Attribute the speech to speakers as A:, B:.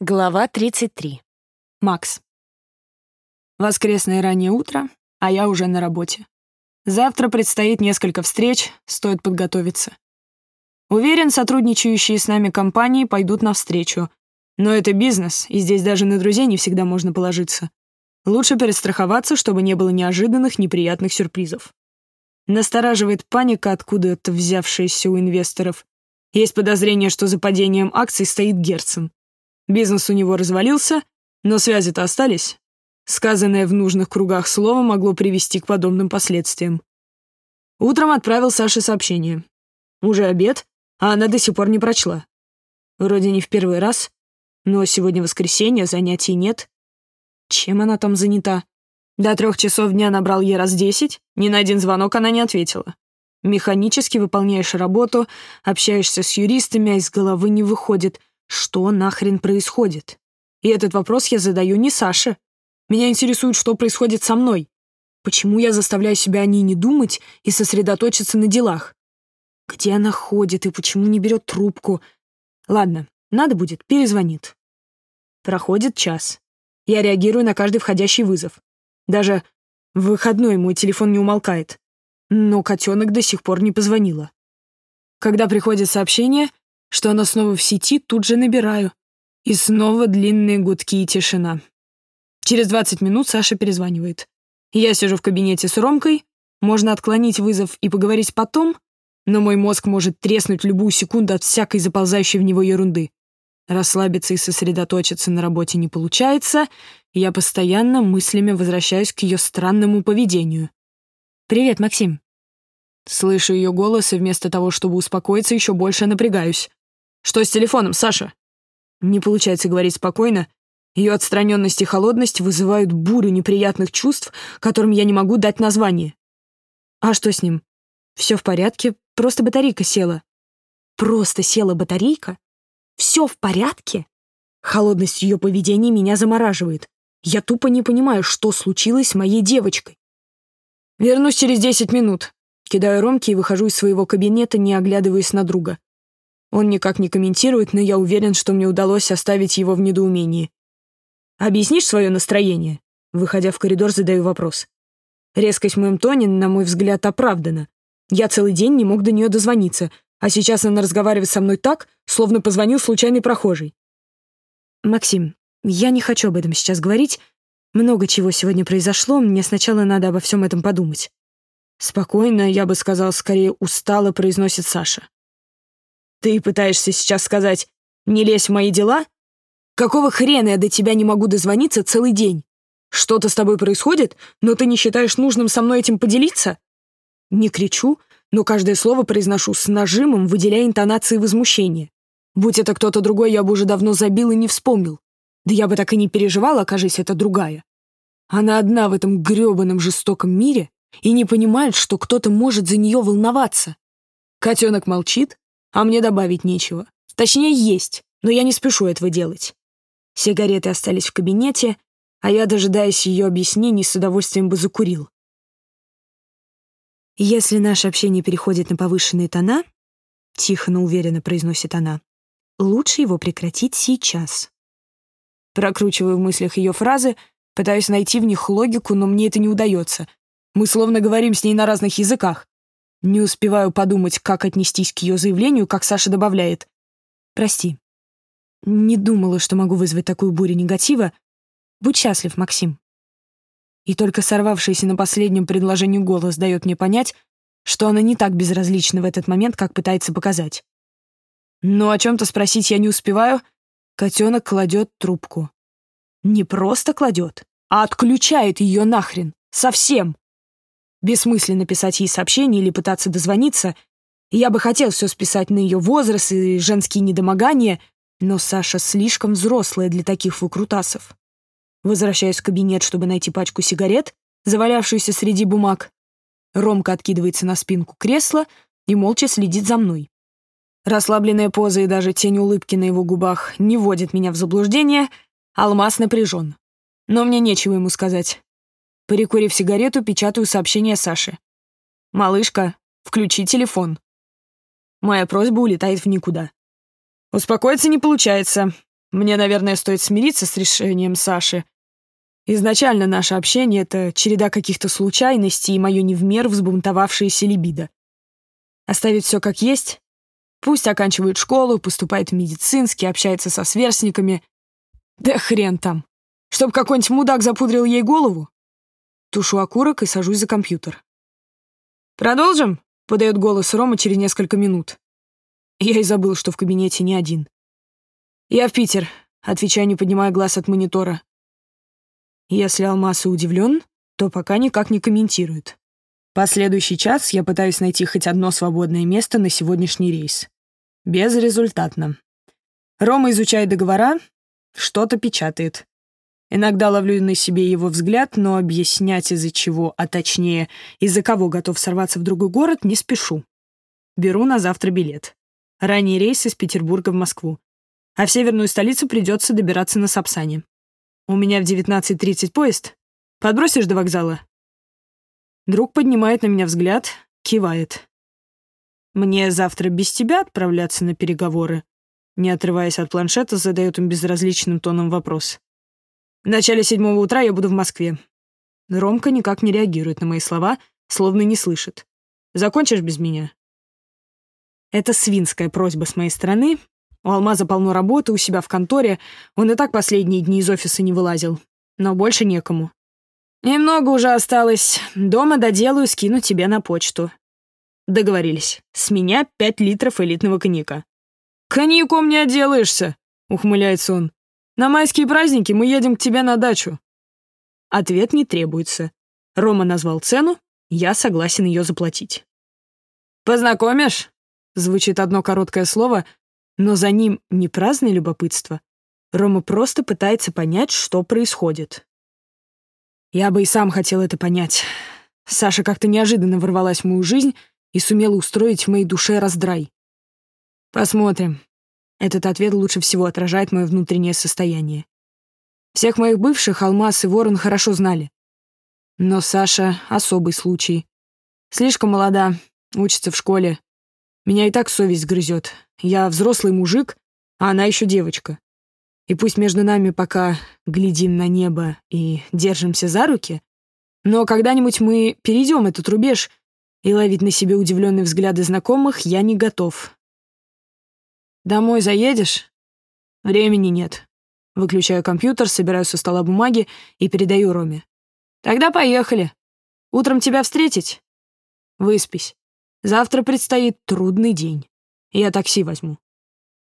A: Глава 33.
B: Макс. Воскресное раннее утро, а я уже на работе. Завтра предстоит несколько встреч, стоит подготовиться. Уверен, сотрудничающие с нами компании пойдут навстречу. Но это бизнес, и здесь даже на друзей не всегда можно положиться. Лучше перестраховаться, чтобы не было неожиданных неприятных сюрпризов. Настораживает паника, откуда-то взявшаяся у инвесторов. Есть подозрение, что за падением акций стоит Герцен. Бизнес у него развалился, но связи-то остались. Сказанное в нужных кругах слово могло привести к подобным последствиям. Утром отправил Саше сообщение. Уже обед, а она до сих пор не прочла. Вроде не в первый раз, но сегодня воскресенье, занятий нет. Чем она там занята? До трех часов дня набрал ей раз десять, ни на один звонок она не ответила. Механически выполняешь работу, общаешься с юристами, а из головы не выходит, что нахрен происходит? И этот вопрос я задаю не Саше. Меня интересует, что происходит со мной. Почему я заставляю себя о ней не думать и сосредоточиться на делах? Где она ходит и почему не берет трубку? Ладно, надо будет, перезвонит. Проходит час. Я реагирую на каждый входящий вызов. Даже в выходной мой телефон не умолкает. Но котенок до сих пор не позвонила. Когда приходит сообщение, что она снова в сети, тут же набираю. И снова длинные гудки и тишина. Через 20 минут Саша перезванивает. Я сижу в кабинете с Ромкой, можно отклонить вызов и поговорить потом, но мой мозг может треснуть любую секунду от всякой заползающей в него ерунды. Расслабиться и сосредоточиться на работе не получается, я постоянно мыслями возвращаюсь к ее странному поведению. «Привет, Максим». Слышу ее голос, и вместо того, чтобы успокоиться, еще больше напрягаюсь. Что с телефоном, Саша?» Не получается говорить спокойно. Ее отстраненность и холодность вызывают бурю неприятных чувств, которым я не могу дать название. А что с ним? Все в порядке, просто батарейка села. Просто села батарейка? Все в порядке? Холодность ее поведения меня замораживает. Я тупо не понимаю, что случилось с моей девочкой. Вернусь через десять минут. Кидаю Ромки и выхожу из своего кабинета, не оглядываясь на друга. Он никак не комментирует, но я уверен, что мне удалось оставить его в недоумении. «Объяснишь свое настроение?» Выходя в коридор, задаю вопрос. Резкость в моем тоне, на мой взгляд, оправдана. Я целый день не мог до нее дозвониться, а сейчас она разговаривает со мной так, словно позвонил случайный прохожий. «Максим, я не хочу об этом сейчас говорить. Много чего сегодня произошло, мне сначала надо обо всем этом подумать». Спокойно, я бы сказал, скорее устало произносит Саша. Ты пытаешься сейчас сказать «не лезь в мои дела»? Какого хрена я до тебя не могу дозвониться целый день? Что-то с тобой происходит, но ты не считаешь нужным со мной этим поделиться? Не кричу, но каждое слово произношу с нажимом, выделяя интонации возмущения. Будь это кто-то другой, я бы уже давно забил и не вспомнил. Да я бы так и не переживала, окажись это другая. Она одна в этом грёбаном жестоком мире и не понимает, что кто-то может за нее волноваться. Котенок молчит, а мне добавить нечего. Точнее, есть, но я не спешу этого делать. Сигареты остались в кабинете, а я, дожидаясь ее объяснений, с удовольствием бы закурил. «Если наше общение переходит на повышенные тона», — тихо, но уверенно произносит она, «лучше его прекратить сейчас». Прокручиваю в мыслях ее фразы, пытаюсь найти в них логику, но мне это не удается. Мы словно говорим с ней на разных языках. Не успеваю подумать, как отнестись к ее заявлению, как Саша добавляет. «Прости. Не думала, что могу вызвать такую бурю негатива. Будь счастлив, Максим». И только сорвавшийся на последнем предложении голос дает мне понять, что она не так безразлична в этот момент, как пытается показать. Но о чем-то спросить я не успеваю. Котенок кладет трубку. Не просто кладет, а отключает ее нахрен. Совсем. Бессмысленно писать ей сообщение или пытаться дозвониться. Я бы хотел все списать на ее возраст и женские недомогания, но Саша слишком взрослая для таких выкрутасов. Возвращаюсь в кабинет, чтобы найти пачку сигарет, завалявшуюся среди бумаг. Ромка откидывается на спинку кресла и молча следит за мной. Расслабленная поза и даже тень улыбки на его губах не вводят меня в заблуждение, алмаз напряжен. Но мне нечего ему сказать. Перекурив сигарету, печатаю сообщение Саше. «Малышка, включи телефон». Моя просьба улетает в никуда. Успокоиться не получается. Мне, наверное, стоит смириться с решением Саши. Изначально наше общение — это череда каких-то случайностей и мое не в меру взбунтовавшееся либидо. Оставить все как есть? Пусть оканчивает школу, поступает в медицинский, общается со сверстниками. Да хрен там. Чтоб какой-нибудь мудак запудрил ей голову? Тушу окурок и сажусь за компьютер. «Продолжим?» — подает голос Рома через несколько минут. Я и забыл, что в кабинете не один. «Я в Питер», — отвечаю, не поднимая глаз от монитора. Если Алмаз удивлен, то пока никак не комментирует. Последующий час я пытаюсь найти хоть одно свободное место на сегодняшний рейс. Безрезультатно. Рома изучает договора, что-то печатает. Иногда ловлю на себе его взгляд, но объяснять из-за чего, а точнее, из-за кого готов сорваться в другой город, не спешу. Беру на завтра билет. Ранний рейс из Петербурга в Москву. А в северную столицу придется добираться на Сапсане. У меня в 19.30 поезд. Подбросишь до вокзала?» Друг поднимает на меня взгляд, кивает. «Мне завтра без тебя отправляться на переговоры?» Не отрываясь от планшета, задает он безразличным тоном вопрос. В начале седьмого утра я буду в Москве. Ромка никак не реагирует на мои слова, словно не слышит. Закончишь без меня? Это свинская просьба с моей стороны. У Алмаза полно работы, у себя в конторе. Он и так последние дни из офиса не вылазил. Но больше некому. Немного уже осталось. Дома доделаю, скину тебе на почту. Договорились. С меня пять литров элитного коньяка. «Коньяком не отделаешься», — ухмыляется он. На майские праздники мы едем к тебе на дачу». Ответ не требуется. Рома назвал цену, я согласен ее заплатить. «Познакомишь?» — звучит одно короткое слово, но за ним не праздное любопытство. Рома просто пытается понять, что происходит. Я бы и сам хотел это понять. Саша как-то неожиданно ворвалась в мою жизнь и сумела устроить в моей душе раздрай. Посмотрим. Этот ответ лучше всего отражает мое внутреннее состояние. Всех моих бывших Алмаз и Ворон хорошо знали. Но Саша — особый случай. Слишком молода, учится в школе. Меня и так совесть грызет. Я взрослый мужик, а она еще девочка. И пусть между нами пока глядим на небо и держимся за руки, но когда-нибудь мы перейдем этот рубеж, и ловить на себе удивленные взгляды знакомых я не готов. «Домой заедешь?» «Времени нет». Выключаю компьютер, собираю со стола бумаги и передаю Роме. «Тогда поехали. Утром тебя встретить?» «Выспись. Завтра предстоит трудный день. Я такси возьму».